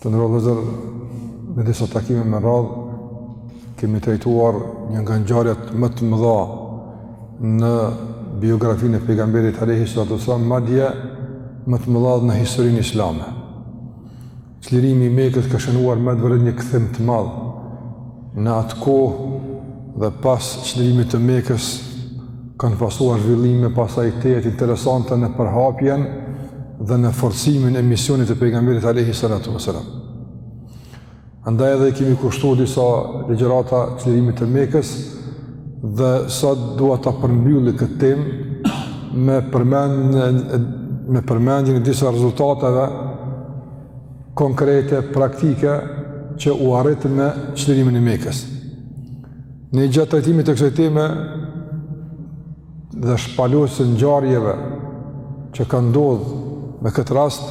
Të nderuar vëllezër, në disa takime me radhë, kemi trajtuar një nga ngjarjet më të mëdha në biografinë e pejgamberit alejhi salatu ve selam, madje më të mëdha në historinë islame. Çlirimi i Mekës ka shënuar me të vërtetë një kthim të madhë në atë kohë dhe pas çlirimit të Mekës, kanë pasuar zhvillime pastaj tejet interesante në përhapjen dhe në forcimin e misionit të pejgamberit alejhi salatu ve selam. Andaj edhe i kemi kushtu disa ligjërata çlirimit të Mekës dhe sot dua ta përmbylli këtë temë me përmend, me përmendjen e disa rezultateve konkrete, praktike që u arritën me çlirimin e Mekës. Ne gjatë trajtimit të kësaj teme dhe shpalosjes së ngjarjeve që kanë ndodhur me këtë rast,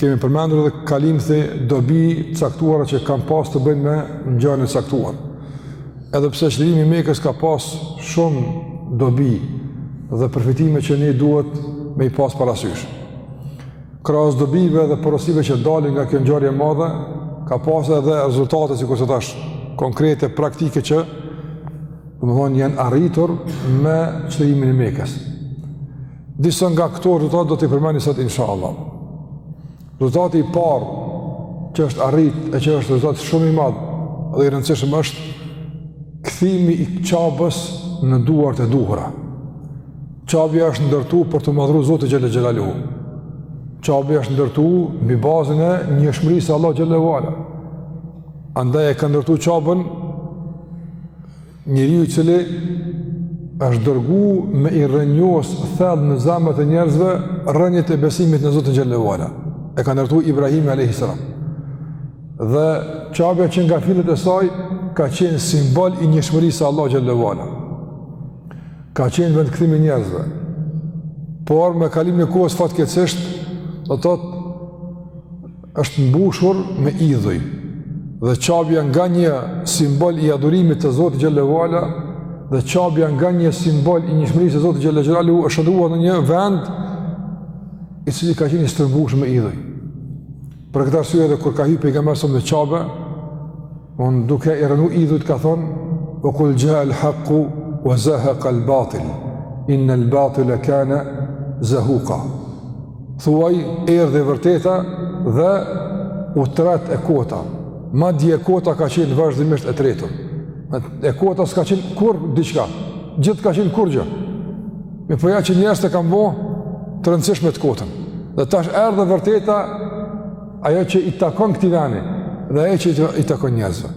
kemi përmendur edhe kalimthi dobi të caktuara që kanë pas të bëjnë me ngjarjen e caktuar. Edhe pse çlirimi i Mekës ka pas shumë dobi dhe përfitime që ne duhet me i pas parasysh. Krahas dobive dhe porosive që dalin nga kjo ngjarje e madhe, ka pas edhe rezultate sikurse thashë konkrete praktike që domethënë janë arritur me çlirimin e Mekës. Disa nga këto rezultate do t'i përmendi sot inshallah. Rezultati i parë që është arrit e që është rezultat shumë i madh dhe i rëndësishëm është kthimi i Qabës në duart e duhura. Qabja është ndërtu për t'u madhëru Zoti xhel-le xhelaluhu. Qabja është ndërtu mbi bazën e njëshmërisë së Allahut xhel-le ve ala. Andaj e ka ndërtu qabën njeriu i cili është dërgu me i rrënjos thellë në zemrat e njerëzve rrënjët e besimit në Zotin xhel-le ve ala. E ka ndërtu Ibrahimi alejhi selam. Dhe qabja që nga fillet e saj ka qenë simbol i njëshmërisë së Allahut xhel-le ve ala. Ka qenë vendkthim i njerëzve, por me kalimin e kohës fatkeqësisht, do të thotë është mbushur me idhuj, dhe qabja nga një simbol i adhurimit të Zotit xhel-le ve ala, dhe qabja nga një simbol i njëshmërisë së Zotit xhel-le ve ala u shndërrua në një vend i cili ka qenë i stërmbushur me idhuj. Për këtë arsye edhe kur ka hyrë pejgamberi alejhi selam në Qabe, on duke i rrënu idhujt ka thonë, "Wa kul ja al haqu wa zahaqa al batil, inna al batila kana zahuqa." Thuaj erdhi e vërteta dhe u tret e kota. Madje e kota ka qenë vazhdimisht e tretur. E kota s'ka qenë kurrë diçka, gjithë ka qenë kurrë gjë. Me po ja që njerëzit e kan bo të rëndësishme të kotën. Dhe tash erdh e vërteta ajo që i takon këtij veni dhe ajo që i takon njerëzve.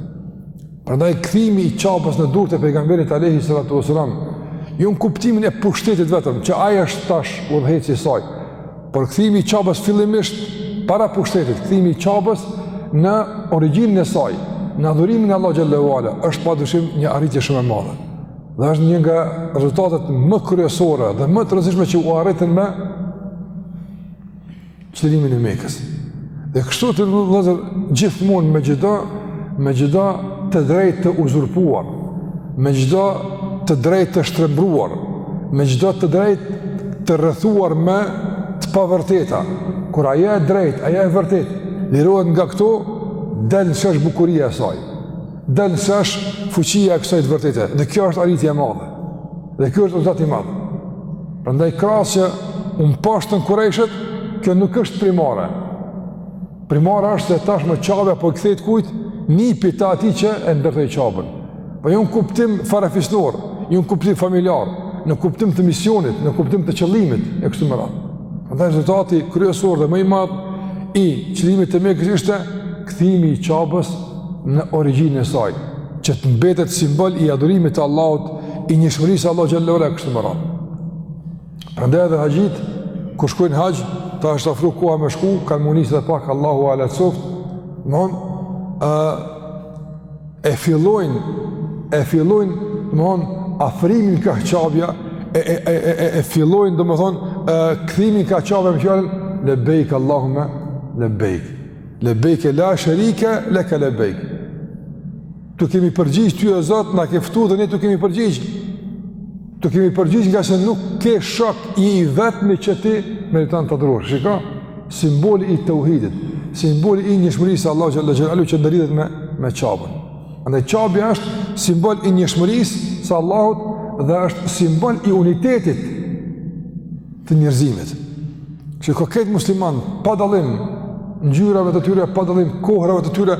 Prandaj kthimi i qabës në durë të pejgamberit alejhi salatu ue selam, jo në kuptimin e pushtetit vetëm, që ai është tash udhëheqësi i saj, por kthimi i qabës fillimisht para pushtetit, kthimi i qabës në origjinën e saj, në adhurimin e Allahut xhelle ue ala, është pa dyshim një arritje shumë e madhe. Dhe është një nga rezultatet më kryesore dhe më të rëndësishme që u arritën me çlirimin e Mekës. Dhe kështu vëllezër gjithmonë me çdo, me çdo të drejtë të uzurpuar, me çdo të drejtë të shtrembëruar, me çdo të drejtë të rrethuar me të pavërteta. Kur ajo e drejtë, ajo e vërtetë, lirohet nga këto, del në shesh bukuria e saj. Del në shesh fuqia e kësaj të vërtete, dhe kjo është arritje e madhe, dhe kjo është rezultat i madh. Prandaj krahas që u mposhtën kurejshët, kjo nuk është primare. Primare është se tashmë qabja po i kthehet kujt, nipit të atij që e ndërtoi qabën. Po jo në kuptim farefisnor, jo në kuptim familjar, në kuptim të misionit, në kuptim të qëllimit, e kështu me radhë. Prandaj rezultati kryesor dhe më i madh i çlirimit të Mekës ishte kthimi i qabës në origjinën e saj, që të mbetet simbol i adhurimit të Allahut, i njëshmërisë së Allahut xhelle ue ala, e kështu me radhë. Prandaj edhe haxhitë, kur shkojnë haxh, tash është afru koha me shku, kanë me u nisë dhe pak Allahu ua lehtësoftë, domethonë, e, e fillojnë, e fillojnë, domethonë, afrimin kah qabja, e, e, e, e, e, e fillojnë, domethonë, kthimin kah qabja me fjalën, lebejk Allahume, lebejk. Lebejke la shërike, leke lebejke. T'u kemi përgjigj ty o Zot, na ke ftu dhe ne t'u kemi përgjigj. T'u kemi përgjigj ngase nuk ke shok je i vetmi që ti meriton të adhurohesh. Shiko, simboli i tauhidit, simboli i njëshmërisë së Allahut xhallahu xhelalu që ndërlidhet me me qabën. Andaj qabja është simbol i njëshmërisë së Allahut dhe është simbol i unitetit të njerëzimit. Çka ka krejt musliman, pa dallim ngjyrave të tyre, pa dallim kohrave të tyre,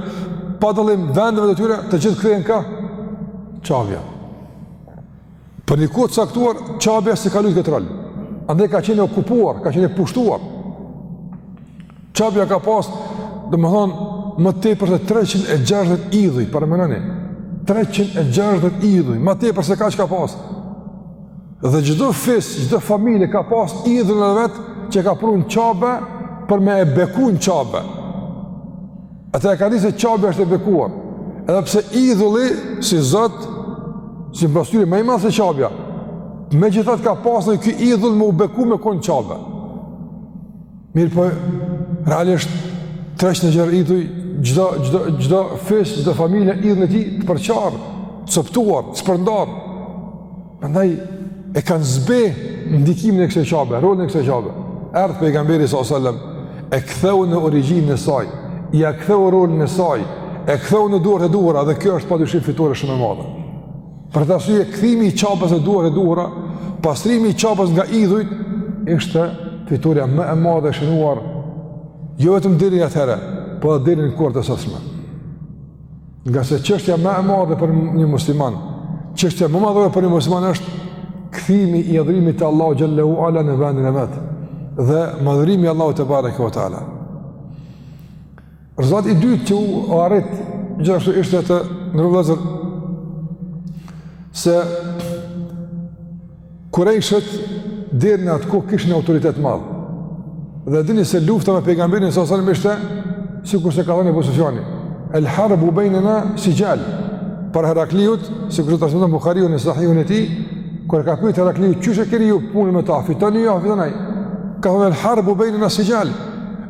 pa dallim vendeve të tyre, të gjithë kthehen ka qabja. Për një kohë të caktuar, qabja s'e ka lujtë këtë rol. Andaj ka qenë e okupuar, ka qenë e pushtuar. Qabja ka pas, domethonë, më tepër se 360 idhuj, paramenoni, 360 idhuj, më tepër se kaq ka pas, Dhe çdo fis, çdo familje ka pas idhullin e vet që e ka prun n'qabe për me e beku n'qabe. Ata e kanë ditë se qabja është e bekuar. Edhe pse idhulli si Zot, si pasuri më i madh se qabja. Megjithatë ka pas nevojë ky idhull me u beku me kon n'qabe. Mirëpo realisht treqind e gjashtëdhjetë idhuj çdo çdo çdo fis, çdo familje idhullin e tij, të përçarë, të coptuar, të shpërndarë. Prandaj e kanë zbeh ndikimin e kësaj qabe, rolin e kësaj qabe. Erdh pejgamberi salallahu alejhi ve selem, e ktheu në origjinën e saj, ia ktheu rolin e saj, e ktheu në duart e duhura, dhe kjo është pa dyshim fitore shumë e madhe. Për atë arsye, kthimi i qabës në duart e duhura, pastrimi i qabës nga idhujt, ishte fitorja më e madhe e shënuar, jo vetëm deri atëherë, po dhe deri në kohët e sotshme. Ngase çështja më e madhe për një musliman, çështja më madhore për një musliman është kthimi i adhurimit të Allahut xhele ve ala në vendin e vet dhe madhërimi i Allahut tebareke ve teala. Rezultati i dytë që u arrit gjithashtu ishte të nderuar vëllezër, se Kurajshët deri në atë kohë kishin autoritet të madh. Dhe dini se lufta me pejgamberin salallahu alejhi ve selem ishte sikurse ka thënë Abu Sufjani. El harbu bejnena sixhal. Para Herakliut, sikurse transmeton Buhariu në Sahihun e tij, kur e ka pyetur Herakliu qysh e keni ju punën me ta, fitoni ju apo fiton ai? Ka thënë el harbu bejnena sixhal.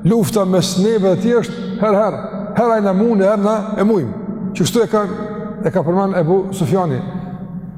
Lufta mes neve dhe tij është herë herë, herë ai na mund, herë na e mujm. Kështu e ka e ka përmend Abu Sufjani.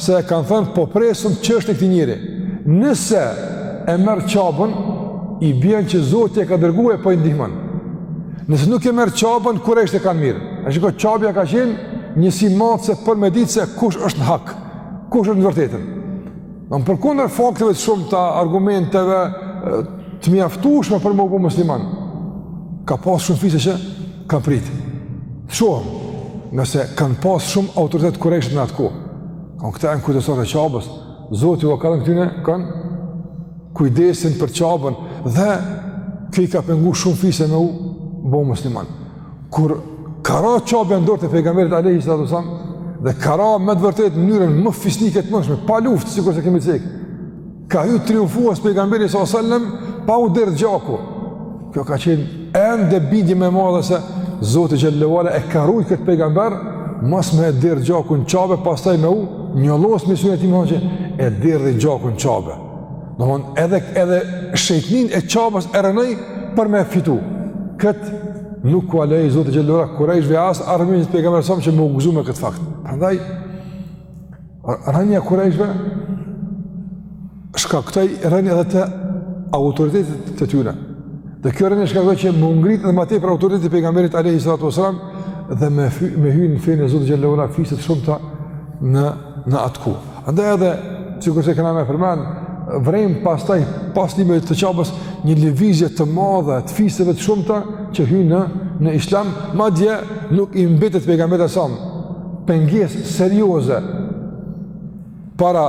Se kanë thënë, po presëm çështjen e këtij njeri. Nëse e merr qabën, i bjen që Zoti e ka dërgu e po i ndihmon. Nëse nuk e merr qabën, kurejshët e kanë mirë. E shiko, qabja ka qenë njësi matëse për me ditë se kush është në hak, kush është në të vërtetën. Domethënë përkundër fakteve të shumta, argumenteve të mjaftueshme për me u bo musliman, ka pasë shumë fise që Kanë prit të shohim, ngase kanë pas shumë autoritet kurejshët në atë kohë. Kanë këta janë kujdestarë të qabës, Zoti ua ka lënë këtyne, kanë kujdesin për qabën, dhe kjo i ka pengu shumë fise me u bo musliman. Kur ka ra qabja n'dorë të pejgamberit alejhi salatu ve selam, dhe ka ra me të vërtetë në mënyrën më fisnike të mundshme, pa luftë, sikurse kemi cek, Ka hy triumfues pejgamberi sallallahu alajhi wasallam pa u derdh gjaku. Kjo ka qenë ende bindje më e madhe se Zoti xhele ve ala e ka rujt këtë pejgamber mos me e derdh gjakun në qabe, pastaj me u njollos me sunet tim hoqë e derdhi gjakun në qabe. Domthon edhe edhe shejtninë e qabës e rënoi për me fitu. Kët nuk ua lejoi Zoti xhele ve ala kurejshëve as armiqve të pejgamberit salallahu alejhi ve selem që me u gëzu me këtë fakt. Prandaj Rënia e kurejshve shkaktoi rënie edhe të autoritetit të tyre. Dhe kjo rënie shkaktoi që m'u ngrit edhe ma tepër autoriteti i pejgamberit alejhi salatu wasallam dhe me, fy, me hy në fenë e Zotit xhelle ve ala fiset e shumta në, në atë kohë. Andaj edhe, sikurse kena me përmend, vrejmë pastaj, pas çlirimit të Qabes, një lëvizje të madhe, të fiseve të shumta që hyjnë, në islam, madje nuk i mbetet pejgamberit alejhi salatu wasallam, pengesë serioze para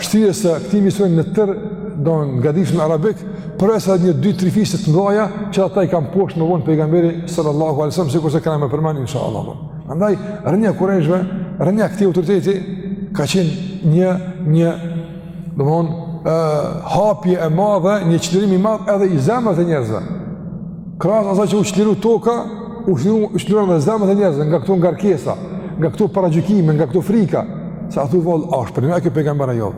shtrirjes së këtij misioni në tërë domethënë gadishullin arabik, përveçse një dy tri fise të mëdhaja, që ata i ka mposhtë më vonë pejgamberi sallallahu alejhi ve selem, sikurse kena me përmend, insha Allah. Andaj, rënia e kurejshve, rënia e këtij autoriteti, ka qenë një, një, domethonë, hapje e madhe, një çlirim i madh edhe i zemrat e njerëzve. Krahas asaj që u çliru toka, u çliruan zemrat e njerëzve, nga këto ngarkesa, nga këto paragjykime, nga këto frika, se a thu vallë, a është përnime ky pejgamber a jo.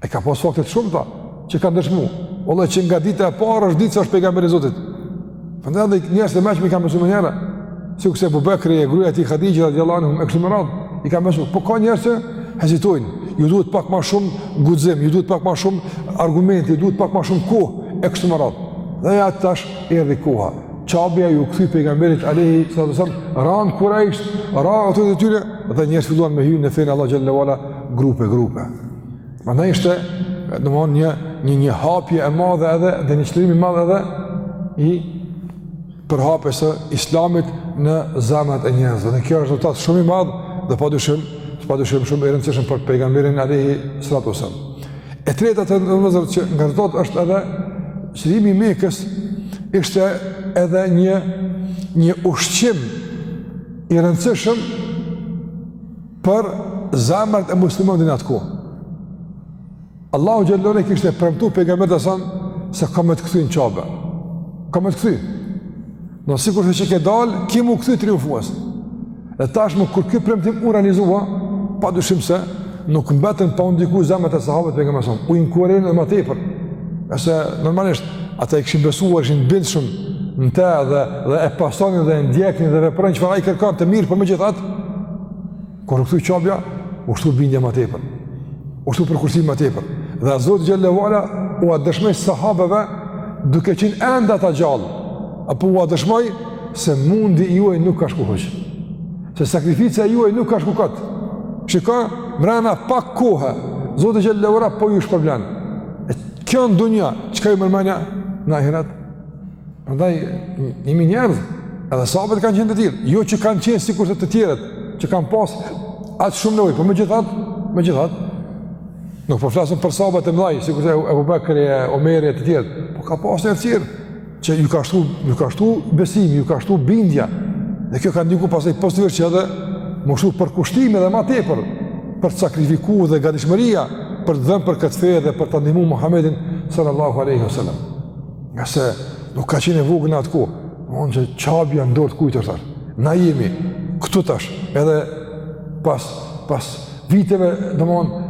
Dhe ka pas fakte të shumta, që kanë dëshmu. Vallahi që nga dita e parë është ditë se është pejgamber i Zotit. Prandaj edhe njerëzit e mençëm i kanë besu menjëherë. sikurse Abu Bekri e gruaja e tij Hadixha radhiyallahu anhum e kështu me radhë, i kanë besuar, po ka njerëz që hezitojnë, ju duhet pak më shumë guxim, ju duhet pak më shumë argumente, ju duhet pak më shumë kohë e kështu me radhë. Dhe ja tash erdhi koha. Qabja iu kthy pejgamberit alejhi salatu wasallam, ran kurejshët, ra autoriteti i tyre dhe njerëzit filluan me hyrë në fenë e Allahut xhelle ve ala grupe grupe. Prandaj ishte domthon një një një hapje e madhe edhe dhe një çlirim i madh edhe i përhapjes së islamit në zemrat e njerëzve. Dhe kjo është rezultat shumë i madh dhe padyshim, padyshim shumë i rëndësishëm për pejgamberin alejhi salatu wasallam. E treta të nderuar vëllezër që nga rezultatet është edhe çlirimi i Mekës ishte edhe një një ushqim i rëndësishëm për zemrat e muslimanëve në atë kohë. Allahu xhelle ve ala i kishte premtu pejgamberit alejhi selam se ka me të kthy në Qabe. Ka me të kthy. Në sikurse që ke dalë, ki m'u kthy triumfues. Dhe tashmë, kur ky premtim u realizua, padyshim se nuk mbetën pa u ndiku zemrat e sahabëve të pejgamberit alejhi selam. U inkurajuan edhe ma tepër. Sepse, normalisht, ata i kishin besuar, ishin bindë shumë në te dhe, dhe e pasonin dhe e ndjeknin dhe vepronin çfarë ai kërkonte, mirëpo megjithatë, Kur u kthy Qabja, u shtu bindja ma tepër. U shtu përkushtimi ma tepër. Dhe Zoti xhelle ve ala ua dëshmoi sahabëve duke qenë ende ata gjallë. Apo ua dëshmoi se mundi i juaj nuk ka shku huq. Se sakrifica e juaj nuk ka shku kot. Shiko, mrena pak kohe. Zoti xhelle ve ala po ju shpërblen. E kjo në dunja, çka ju merr mendja në ahiret? Prandaj jemi njerëz, edhe sahabët kanë qenë të tjerë, jo që kanë qenë sikurse të tjerët, që kanë pas aq shumë nevojë, po megjithatë, megjithatë nuk po flasim për sahabët e mëdhenj, sikurse Ebu Bekri e Omeri e të tjerët, po ka pas të tjerë që ju ka shtu, ju ka shtu besimi, ju ka shtu bindja. Dhe kjo ka ndiku pastaj pozitivisht që edhe me u shtu përkushtimi edhe ma tepër për të sakrifiku dhe gatishmëria për të dhënë për këtë fe dhe për ta ndihmu Muhammedin sallallahu aleyhi wa sallam. Ngase nuk ka qenë e vogël në atë kohë, domethënë Qabja në dorë të kujt është. Na jemi, këtu tash, edhe pas, pas viteve, domethënë,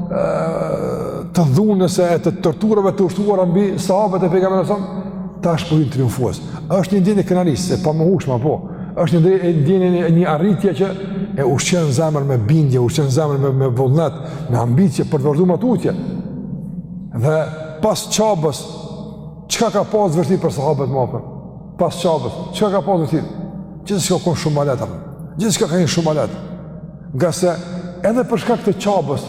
të dhunës e të torturave të ushtruara mbi sahabët e Pejgamberit alejhi selam, tash po hyn triumfues. është një ndjenjë e kënaqësisë, e pamohueshme, po. është një ndjenjë e një arritje që e ushqen zemrën me bindje, ushqen zemrën me, me vullnet, me ambicie, për të vazhdu më tutje. Dhe pas Qabës, Çka ka pasë vështirë për sahabët më, apo? Pas Qabës, çka ka pasë vështirë? Gjithçka u konë shumë ma lehtë, apo. Gjithçka ka qenë shumë ma lehtë. Ngase edhe për shkak të Qabës,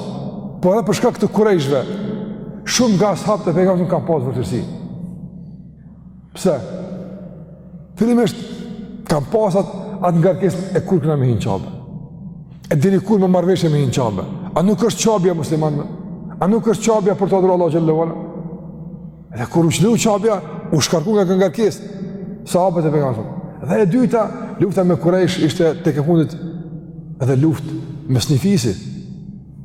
po edhe për shkak të kurejshve, shumë nga sahabët e Pejgamberit kanë pasë vështirësi. Pse? Fillimisht, kanë pas atë ngarkesën e kur kena me hi në Qabe. E deri kur me marrëveshje me hi në Qabe? A nuk është Qabja e muslimanëve? A nuk është Qabja për t'u adhuru Allahu xhele ve ala? Edhe kur u çliru Qabja, u shkarkun nga kjo ngarkesë sahabët e Pejgamberit. Dhe e dyta, lufta me kurejsh ishte tekefundit edhe luft mes një fisi,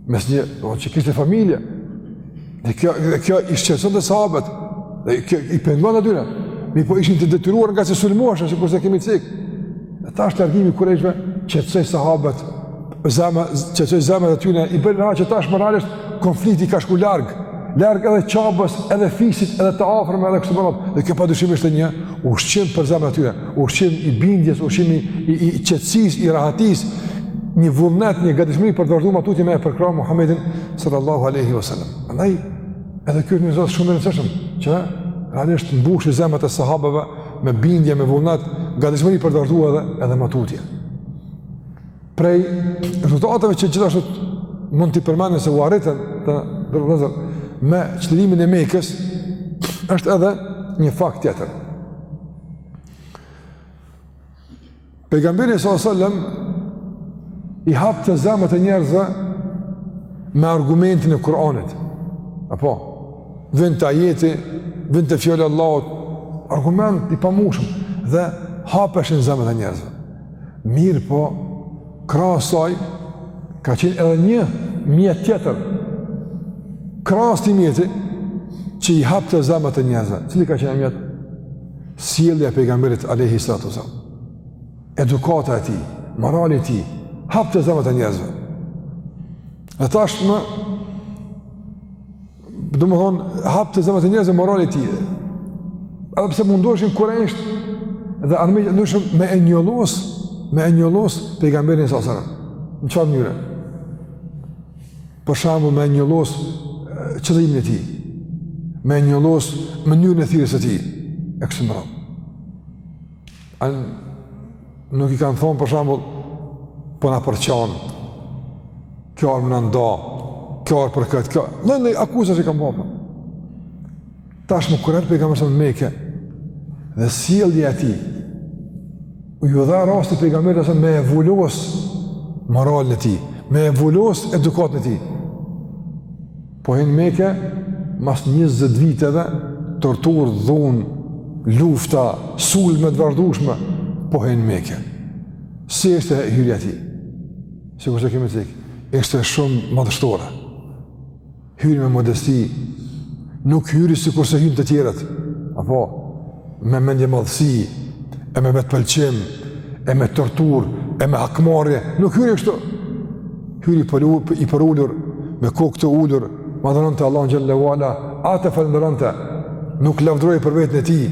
mes një, o, që kishte familje. Dhe kjo, dhe kjo i shqetësonte sahabët, dhe kjo i pengonte atyne, mirëpo ishin të detyruar ngase sulmoheshin, sikurse kemi cek. Dhe tash largimi i kurejshve qetësoi sahabët, zeme, qetësoi zemrat e tyre, i bëri që tash moralisht, konflikti ka shku larg, larg edhe Qabës, edhe fisit, edhe të afërmve, edhe kështu me radhë, dhe kjo pa dyshim ishte një, ushqim për zemrat e tyre, ushqim i bindjes, ushqim i, i, i qetësisë, i rahatisë, një vullnet, një gatishmëri për të vazhdu ma tutje me e përkrah Muhammedin sallallahu alaihi wasallam. Andaj edhe ky është një rezultat shumë i rëndësishëm që realisht mbushi zemrat e sahabeve me bindje, me vullnet, gatishmëri për të vazhdu edhe edhe më tutje. Prej rezultateve që gjithashtu mund t'i përmendim se u arritën të nderuar vëllezër me çlirimin e Mekës është edhe një fakt tjetër. Pejgamberi sallallahu alajhi wasallam i hapte zemrat e njerëzve me argumentin e Kur'anit. Apo vinte ajeti, vinte fjala e Allahut, argument i pamohueshëm dhe hapeshin zemrat e njerëzve. Mirëpo, krahas saj ka qenë edhe një mjet tjetër. Krahas këtij mjeti që i hapte zemrat e njerëzve. Cili ka qenë ai mjet? sjellja e pejgamberit alayhi salatu wasallam. Edukata e tij, morali i tij, hapte zemrat e njerëzve. Dhe tashmë domethonë, hapte zemrat e njerëzve morali i tij. Edhe pse mundoheshin kurejshët dhe armiq të ndryshëm me e njollos, me e njollos pejgamberin sallallahu alaihi wasallam. Në çfarë mënyre? Për shembull me e njollos qëllimin e tij, me e njollos mënyrën e thirrjes së tij e kështu me radhë. A nuk i kanë thonë për shembull po na përçon. Ka ardh me na nda, ka ardh për këtë, kjo... Lloj-lloj akuzash i kanë bërë. Tashmë kur erdh pejgamberi alayhi salam në Meke dhe sjellja e tij, iu dha rasti pejgamberit alayhi salam me e vulos moralin e tij, me e vulos edukatën e tij. Po hin në Meke, mas 20 viteve, torturë, dhunë, lufta, sulme të vazhdueshme, po hin në Meke. Si ishte hyrja e tij? Sikurse e kemi cek, ishte shumë madhështore. Hyri me modesti, nuk hyri sikurse hyjnë të tjerët, apo, me mendjemadhësi, e me vetëpëlqim, e me torturë, e me hakmarrje, nuk hyri kështu. Hyri për, i përulur, me kokë të ulur, madhëronte Allahun xhelle ue ala, atë e falënderonte, nuk lavdroi për veten e tij,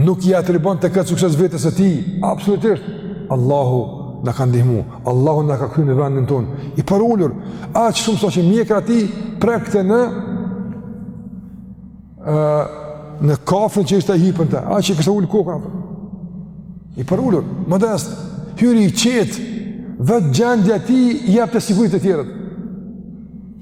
nuk ia atribuonte këtë sukses vetes së tij, absolutisht, Allahu na ka ndihmu, Allahu na ka kthy në vendin tonë, i përulur, aq shumë saqë mjekra e tij prekte në ë në kafshën që ishte hip në të, aq që kishte ul kokën atë. I përulur, modest, hyri i qetë, vetë gjendja e tij jepte siguri te të tjerët.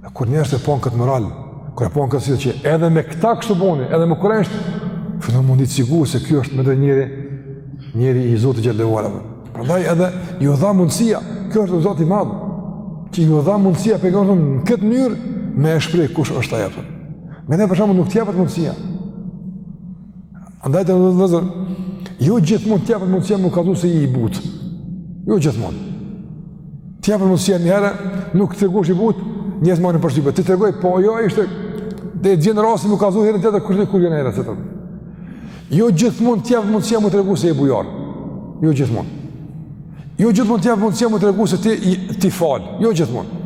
E kur njerëzit e pon këtë moral, kur e pon këtë se edhe me këta kështu boni, edhe me kurejsh, fillon me u ndi të sigurt se ky është vërtet njeri, njeri i Zotit xhelle ue ala. Prandaj edhe iu dha mundësia, ky është Zoti i madh që iu dha mundësia pejgamberit në këtë mënyrë me e shpreh kush është ai apo. Me ne për shembull nuk të jepet mundësia. Andaj vëllezër, vëllezër, jo gjithmonë t'japet mundësia me kallzu se je i butë. Jo gjithmonë. T'japet mundësia një herë, nuk tregohesh i butë, njerëzit marrin përshtypje. Ti tregoj, po jo ishte, dhe e gjen rastin me kallzu herën tjetër, kur kur vjen hera tjetër. Jo gjithmonë t'japet mundësia me tregu se je bujar. Jo gjithmonë. Jo gjithmonë t'japet mundësia me tregu se ti, ti fal. Jo gjithmonë.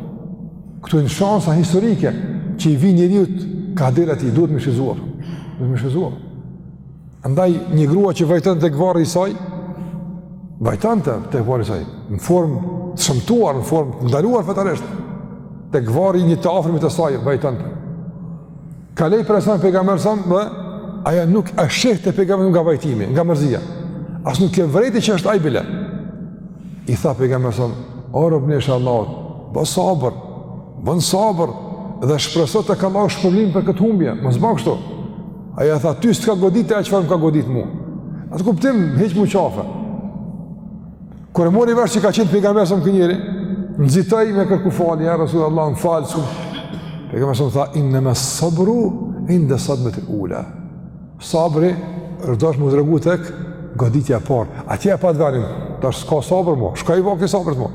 Këto janë shansa historike që i vijnë njeriut ka dera e tij, duhet me i shfrytëzuar. Duhet me i shfrytëzuar. Andaj një grua që vajtonte tek varri i saj, vajtonte tek varri i saj, në formë të shëmtuar, në formë të ndaluar fetarisht, tek varri i një të afërmi të saj, vajtonte. Kaloi pranë saj pejgamberi alejhi selam dhe ajo nuk e shihte pejgamberin nga vajtimi, nga mërzia. As nuk e vrejti që është ai bile. I tha pejgamberi alejhi selam o robnesha e Allahut, bë sabër, bën sabër dhe shpreso tek Allahu shpërblim për këtë humbje, mos bë kështu. Ajo tha ty s't'ka godit ajo çfarë m'ka godit mua. Atë kuptim hiqmu qafe. Kur e mori vesh që ka qenë pejgamberi alejhi selam ky njeri, nxitoi me kërku falje, ja Rasul Allah, më fal, se pejgamberi alejhi selam tha, innemes sabru, inde sadmetil ula. Sabri, u dash me tregu tek goditja e parë, atje e pate venin, tash s'ka sabër mo, shkoi vakti i sabrit mo.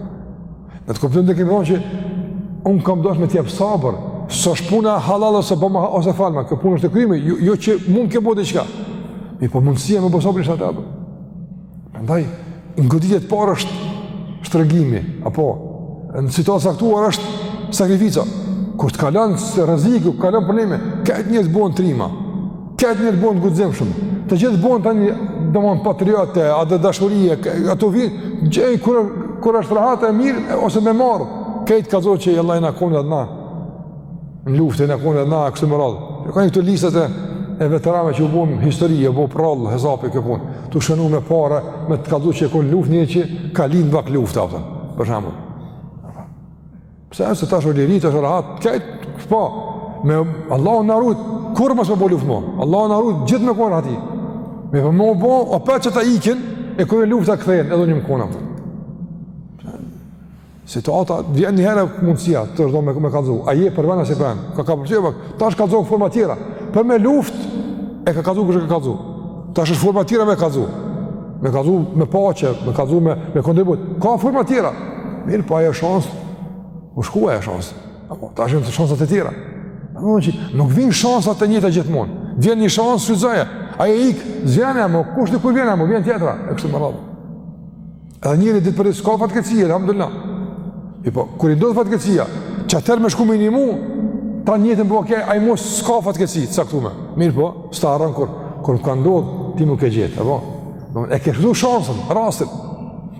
Në atë kuptim e kemi thonë që, unë kam dash me t'jep sabër, s'është puna hallall ose, bëma, ose falma, kjo punë është e kryme, jo, jo që m'ke bo diçka. Mirëpo mundësia me bo sabër ishte Prandaj, në goditjet e para është shtrëngimi, apo në situata t'caktuara është sakrifica. Kur të kalon rreziku, kalon problemi, krejt njerëzit bohen trima, krejt njerëzit bohen të guximshëm, të gjithë bohen të një, domethënë patriotë, atdhedashurie, ato vijnë, gjej, kur, kur është rahat e mirë, ose me marrë, krejt kallzojnë që vallahi jem konë edhe na. në luftë jem konë edhe na e kështu me radhë. Janë konë këto listat e, e veteranëve që u bon histori, u bo prrallë, hesapi kjo punë, tu u shënu me pare, me kallzu që u konë n'luftë një që ka lind mbas luftës, a kupton, për shembull. Pse se tash liri, tash rahat, krejt, shpa, me Allahu na ruajt, kur me u bo luftë mo, Allahu na ruajt, gjithë me konë aty, me për më bo, o pe që t'ikin, e kone luftë kthehen, edhe na jem konë, a kupton. Situata, vjen një herë mundësia, tash do me, me kallzu, a je për ven, a s'je për ven, ka ka përqyë, pak, tash kallzon forma tjera, për me luft, e ka kallzu kush e ka kallzu, tash forma tjera me kallzu, me kallzu me paqe, me kallzu me, me kontribut, ka forma tjera, mirëpo ajo shansë, shkoi ajo shansë, apo, tash janë shansa të tjera, nuk vijnë shansa të njëjta gjithmonë, vjen një shansë, shfrytëzoje, ajo ikë, s'vjen mo, kushedi kur vjen mo, vjen tjetra, e kështu me radhë. Edhe njeri ditë për ditë s'ka fatkeqësi, alhamdulillah. Mirëpo, kur i ndodh fatkeqësia, qatëherë me shku me i nimu, të njëjtën po ke, ai mos s'ka fatkeqësi të caktume. Mirëpo, s'ta harron kurrë, kur më ka ndodhë, ti m'u ke gjet, apo. E ke shfrytëzu shansën, rastin.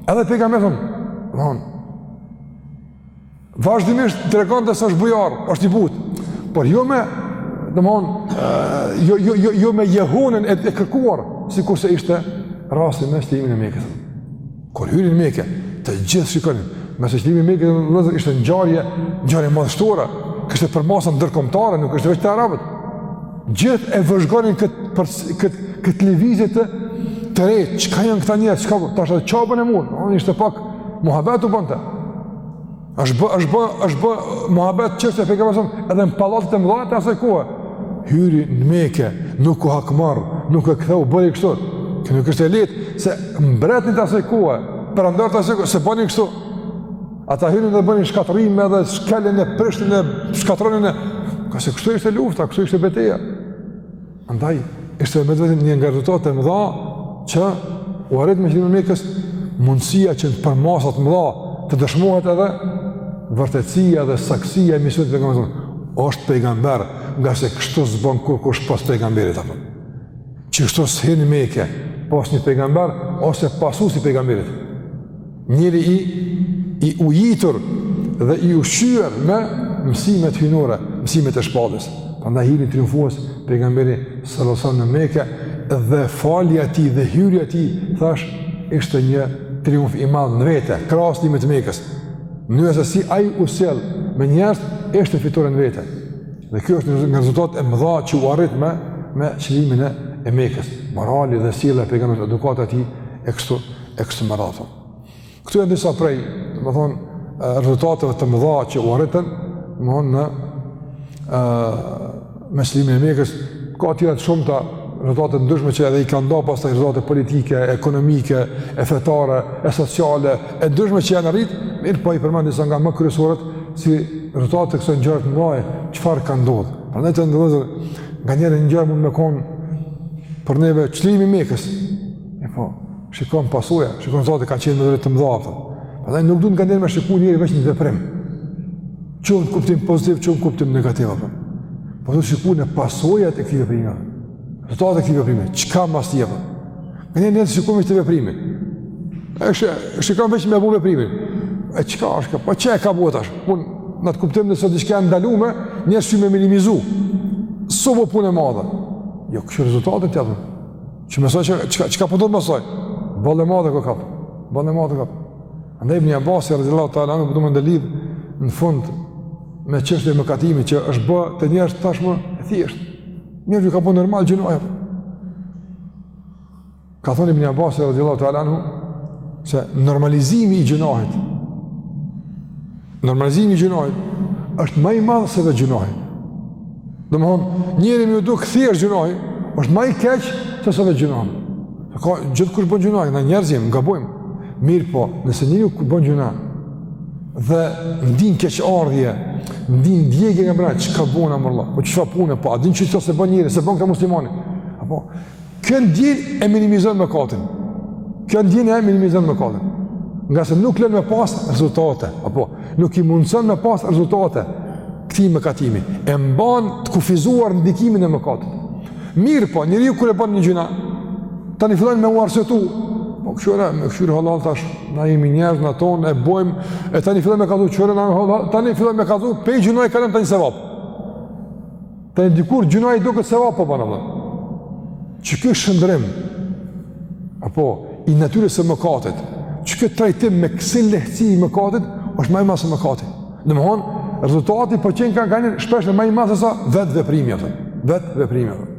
Edhe pejgamberi alejhi selam, Vazhdimisht tregonte se është bujar, është i butë. Por jo me, domthon, jo jo jo jo me jehonën e, e kërkuar, sikurse ishte rasti me çlirimin e Mekës. Kur hyri në Mekë, të gjithë shikonin, meqë çlirimi i Mekës në vete ishte ngjarje, ngjarje madhështore, kishte përmasa ndërkombëtare, nuk ishte vetëm te arabët. Gjithë e vëzhgonin kët për kët kët lëvizje të të re, çka janë këta njerëz, çka tash ata Qabën e morën, ishte pak muhabet u bënte. është bë, është bë, është bë muhabet çështja e pejgamberit edhe në pallatet e mëdha të asaj kohe. Hyri në Mekë, nuk u hakmar, nuk e ktheu bëri kështu. Që nuk është e lehtë se mbretërit e asaj kohe, perandorët e asaj s'e bënin kështu. Ata hynin dhe bënin shkatërrim edhe shkelnin e prishnin e shkatërronin. Ngase kështu ishte lufta, kështu ishte beteja. Andaj, ishte me të vërtetë një nga rezultatet e mëdha që u arrit me çlirimin e Mekës, mundësia që në përmasa të mëdha të dëshmohet edhe vërtetësia dhe saktësia e misionit të pejgamberit. Është pejgamber, ngase kështu s'bën kurrkush pos pejgamberit apo. Që kështu s'hyn në Mekë pos një pejgamber ose pasuesi i pejgamberit. Njeri i, i ujitur dhe i ushqyer me mësimet hyjnore, mësimet e shpalljes. Prandaj hyri triumfues pejgamberi sallallahu alejhi në Mekë dhe falja e tij dhe hyrja e tij thashë ishte një triumf i madh në vete, krahas çlirimit të Mekës. Mënyra se si ai u sjell me njerëz ishte fitore në vete. Dhe kjo është nga rezultatet e mëdha që u arrit me me çlirimin e Mekës. Morali dhe sjellja e pejgamberit edukata e tij e kështu e kështu me radhë. Këtu janë disa prej, domethënë, rezultateve të mëdha që u arritën, domethënë në ë me çlirimin e Mekës, ka të tjera shumë të rezultate të ndryshme që edhe i kanë nda pastaj rezultate politike, ekonomike, e fetare, e sociale, të ndryshme që janë arrit, mirëpo i përmenda disa nga më kryesoret si rezultate të kësaj ngjarje të madhe, çfarë ka ndodhur. Prandaj të nderuar nganjëherë ngjarje mundet me kon për neve çlirimi i Mekës, E po, shikon pasojat, shikon rezultatet kanë qenë me të vërtetë të mëdha ato. Prandaj nuk duhet nganjëherë me shiku njeri veç një veprim. Qoftë në kuptim pozitiv, qoftë në kuptim negativ apo. Po duhet shiku pasojat e këtij veprimi. Do të thotë këtij veprimi, çka më sjell. Pra. Nganjëherë shikojmë këtë veprim. Është, shikon veç me vëmë veprimin. E çka është kjo? Po çka ka bo tash? Po n'atë kuptim nëse diçka e ndaluar, njerëzit me minimizu. S'u bo punë e madhe. Jo, kjo rezultatet janë. Që mësoj që, që, që ka përdo po të mësoj? Bale madhe kë kapë, bale madhe kë kapë. Andaj ibn Abbasi radijallahu ta'ala anhu po do me ndërlidh në fund me çështjen e mëkatimit që është bë te njerëzit tashmë e thjeshtë. Njerëzve ju ka bo normal gjynahi. Ka thonë ibn Abbasi radijallahu ta'ala anhu se normalizimi i gjynahit Normalizimi i gjynahit është më i madh se vetë gjynahi. Domthon, njeri me iu duk i thjeshtë gjynahi, është më i keq se sa vetë gjynahi. Ka po, gjithkush bën gjynah, na njerëz jemi gabojmë. Mirëpo, nëse njeriu bën gjynah dhe ndin keqardhje, ndin djegje nga brenda, çka bëna more Allah? Po çfarë punë po? A din çfarë s'e bën njeri, s'e bën këtë muslimani? Apo Kjo ndjenjë e minimizon mëkatin. Kjo ndjenjë e minimizon mëkatin. Ngase nuk len me pas rezultate, apo nuk i mundson me pas rezultate këtij mëkatimi. E mban të kufizuar ndikimin e mëkatit. Mirëpo, njeriu kur e bën një gjynah, tani fillon me u arsyetu. Po qysh ra me kqyr hallall tash, na jemi njerëz na tanë e bëjmë e tani fillon me kallzu që e kena hallall, tani fillon me kallzu pej gjynahit ka kon tani sevap. Tani dikur gjynahi i duket sevap o pa lidhje. Qiky shëndrim, apo i natyrës së mëkatit, qiky trajtim me kësi lehtësi i mëkatit, është ma i madh se mëkati. Domethënë, rezultati po qenka kanë shpeshherë ma i madh se sa vetë veprimi, atë, vetë veprimi. Atë.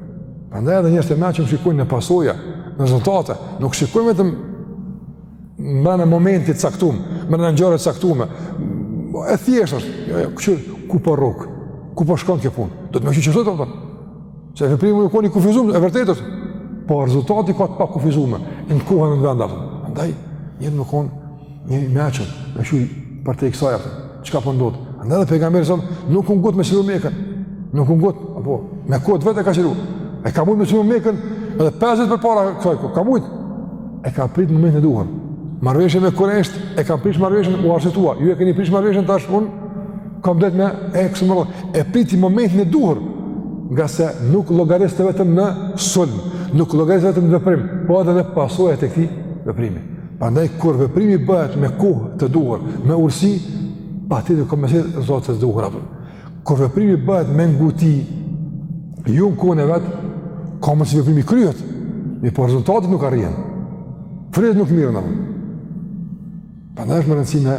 Prandaj edhe njerëzit me që shikojnë në pasoja, në rezultate, nuk shikojnë vetëm Mrena momentit caktum, mrena ngjarjes caktume, e thjeshtë është, jo, jo, kqyr, ku po rrok, ku po shkon kjo punë, do të thotë a, se veprimi u kon i kufizumë, e vërtetë, po rezultatet i ka të pakufizume, në kohë e në vend, a, prandaj njeri me kon i meçëm, me shku përtej kësaj, Çka po ndodh? Andaj pejgamberi sa nuk u ngut me çliru Mekën. Nuk u ngut, apo në kohë t'vet e ka çliru. A ka mujt me çliru Mekën edhe 50 përpara kësaj, po ka mujt. E ka prit momentin e duhur. Marrëveshje me Kurejshët e kanë prish marrëveshjen u arsyetua. Ju e keni prish marrëveshjen tash un kam drejt me e kështu me radhë. E priti momentin e duhur. Ngase nuk llogariste vetëm në sulm, nuk llogaris vetëm në veprim, po edhe në pasojat e këtij veprimi. Prandaj kur veprimi bëhet me kohë të duhur, me urtsi, pa tjetër ka me sjell rezultatet e duhura. Kur veprimi bëhet me nguti, jo në kohën e vet, ka mundësi si veprimi kryhet, mirëpo rezultatet nuk arrihen. Frytet nuk mirren, a. Prandaj është me rëndësi me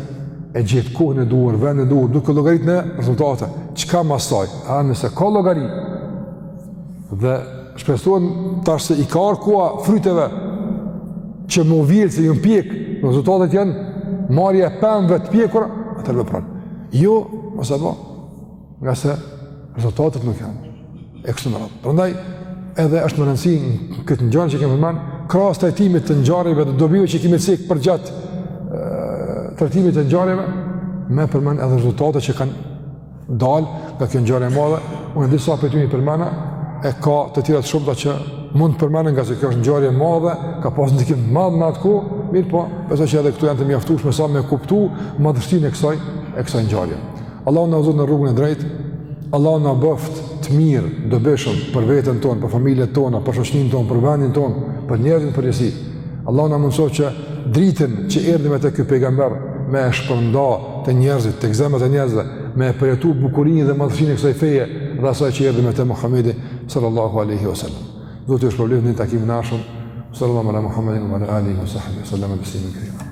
e gjet kohën e duhur, vendin e duhur, duke llogaritë në rezultate. Çka masaj? A nëse ka llogaritë, Dhe shpreson tash se i ka ardh koha fryteve që m'u vjelë se janë pjekë, rezultatet janë marrja e pemëve të pjekura, atëherë vepron. Jo, mos e ban, ngase rezultatet nuk janë, e kështu me radhë. Prandaj, edhe është me rëndësi në këtë ngjarje që kemi përmend, krahas trajtimit të ngjarjeve dhe dobive që kemi cek përgjatë trajtimit të ngjarjeve, me përmend edhe rezultatet që kanë dalë nga kjo ngjarje e madhe, unë disa prej tyne i përmenda e ka të tjera të shumta që mund të përmenden ngase kjo është ngjarje e madhe, ka pas ndikim të madh në atë kohë, mirëpo, besoj që edhe këto janë të mjaftueshme sa me kuptu madhështinë e kësaj e kësaj ngjarje. Allahu na udhëzoftë në rrugën e drejtë. Allahu na bëft të mirë, të dobishëm për veten tonë, për familjet tona, për shoqninë tonë, për vendin tonë, për njerëzit në përgjithësi. Allahu na mundësoftë që dritën që erdhi me të ky pejgamber me e shpërnda te njerëzit, tek zemrat e njerëzve, me e përjetu bukurinë dhe madhështinë e kësaj feje dhe asaj që erdhi me të Muhamedi sallallahu alaihi wasallam. Zoti ju shpërbleftë deri në takimin e ardhshëm. Sallallahu ala Muhammedin wa ala alihi wa sahbihi sallam alaihi wasallam.